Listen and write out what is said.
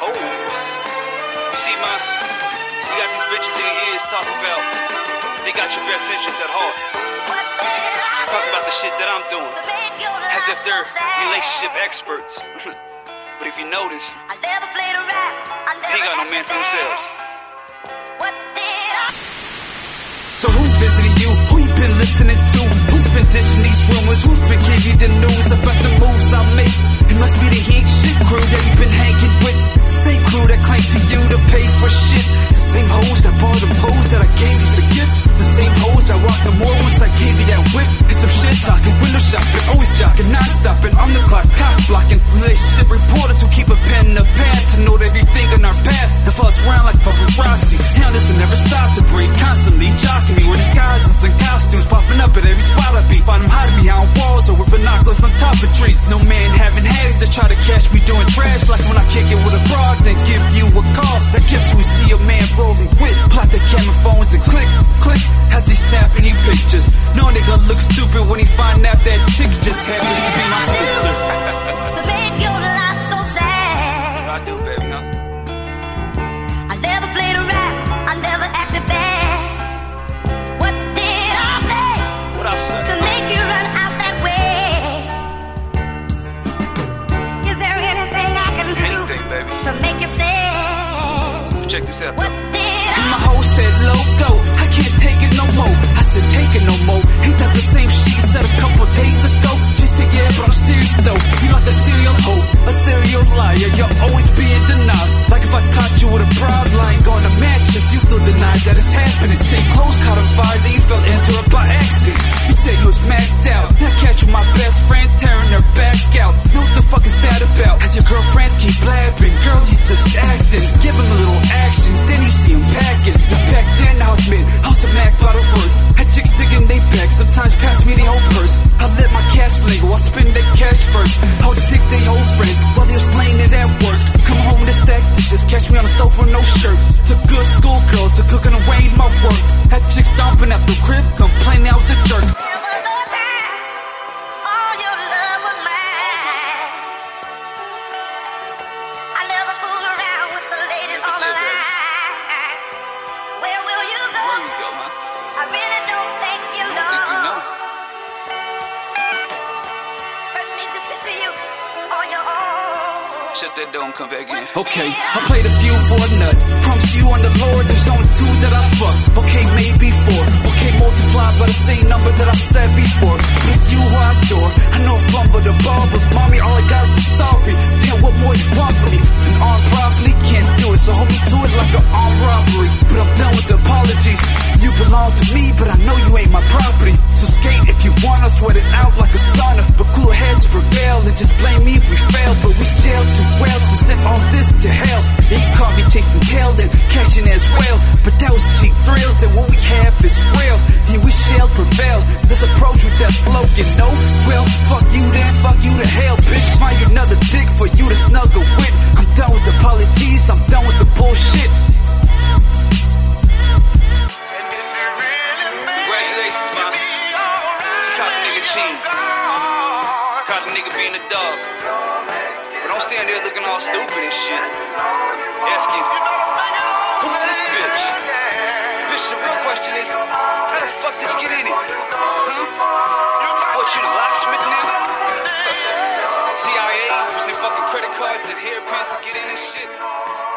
Oh. You see, man, you got these bitches in your ears talking about they got your best interests at heart. Talk about the shit that I'm doing. As if they're relationship experts. but if you notice, they got no man for themselves. So who visiting you? Who you been listening to? Who's been dishing these rumors? Who's been giving you the news The fuss round like paparazzi. Hell, this never stop to breathe. Constantly jocking me. We're disguises and costumes popping up at every spot I be. Find them hiding behind walls or with binoculars on top of trees. No man having hands that try to catch me doing trash. Like when I kick it with a broad, then give you a call. That guess we see a man rolling with. Plot the camera phones and click, click. As he snapping you pictures. No nigga look stupid when he find out that chick just happens to be my sister. Check. What And my hoe said, logo, I can't take it no more. I said, take it no more. Ain't that the same shit you said a couple days ago? She said, yeah, but I'm serious though. You like a serial hoe, a serial liar. You're always being denied. Like if I caught you with a proud lying on a mattress, you still deny that it's happening. Same clothes caught on fire, then you fell into it by accident. You said you was macked out. Now catch my best friend catch me on the sofa, no shirt. To good school girls, to cooking Shut that door and come back in. Okay, I played a few for a nut. Promise you on the Lord, there's only two that I fucked. Okay, maybe four. Okay, multiply by the same number that I said before. It's you who I adore. I know I fumbled the ball, but mommy, all I got is sorry. Damn, what more you want from me? An armed probably can't do it, so hold me to it like an armed robbery. But I'm to hell. He caught me chasing tail and catching as well. But that was cheap thrills, and what we have is real. And we shall prevail. Let's approach with that slogan. No, well, fuck you then, fuck you to hell, bitch. Find another dick for you to snuggle with. I'm done with apologies, I'm done with the bullshit. Congratulations, caught the nigga cheating. Caught the nigga being a dog. Don't stand there looking all stupid and shit. Asking, who's this bitch? Bitch, the real question is, how the fuck did you get in it? Huh? What, you the locksmith nigga? CIA using fucking credit cards and hairpins to get in and shit?